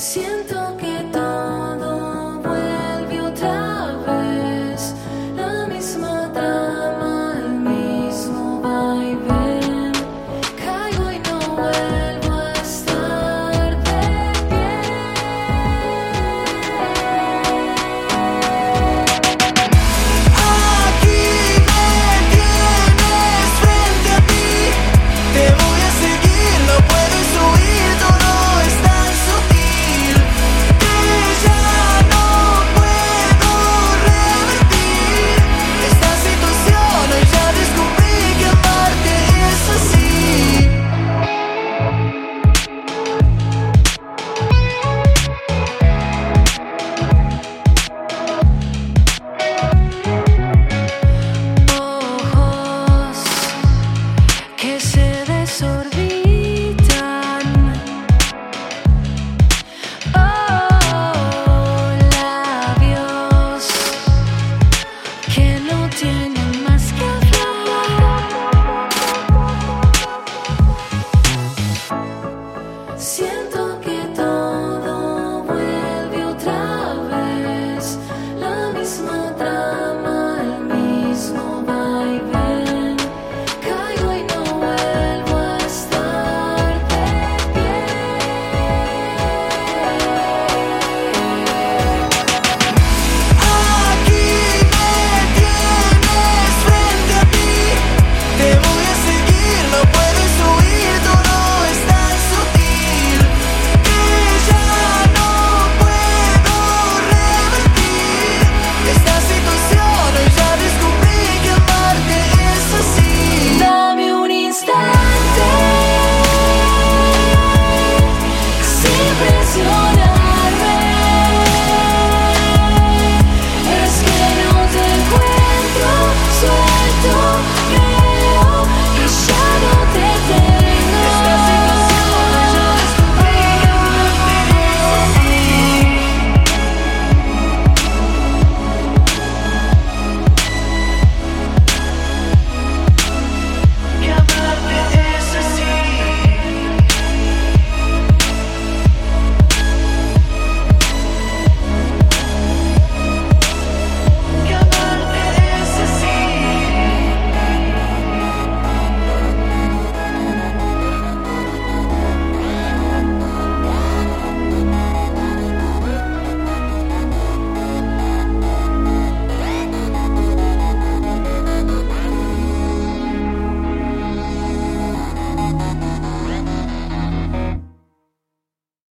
Siempre